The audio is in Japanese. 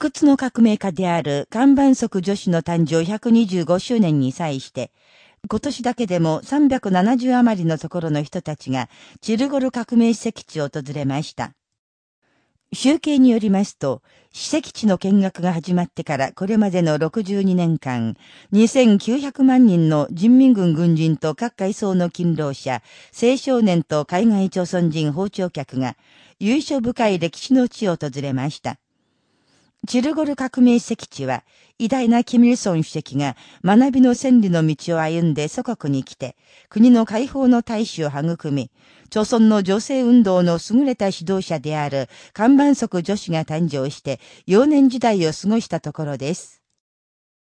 不屈の革命家である看板則女子の誕生125周年に際して、今年だけでも370余りのところの人たちが、チルゴル革命史跡地を訪れました。集計によりますと、史跡地の見学が始まってからこれまでの62年間、2900万人の人民軍軍人と各階層の勤労者、青少年と海外朝鮮人訪朝客が、優勝深い歴史の地を訪れました。チルゴル革命石地は、偉大なキミルソン主席が学びの千里の道を歩んで祖国に来て、国の解放の大使を育み、朝鮮の女性運動の優れた指導者である看板則女子が誕生して、幼年時代を過ごしたところです。